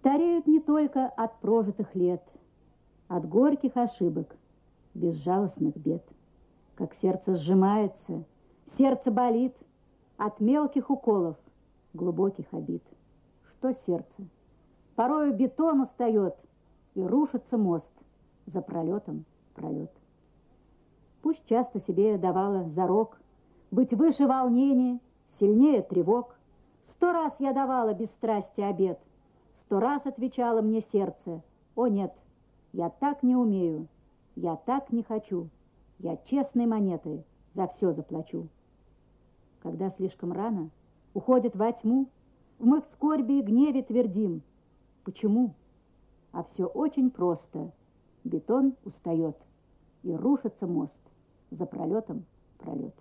Стареют не только от прожитых лет, от горьких ошибок, безжалостных бед. Как сердце сжимается, сердце болит от мелких уколов, глубоких обид. Что сердце? Порою бетон устает, и рушится мост за пролетом пролет. Пусть часто себе давала зарок быть выше волнения, сильнее тревог. Сто раз я давала без страсти обед, сто раз отвечало мне сердце, о нет, я так не умею, я так не хочу, я честной монетой за все заплачу. Когда слишком рано уходит во тьму, мы в скорби и гневе твердим. Почему? А все очень просто. Бетон устает, и рушится мост за пролетом пролет.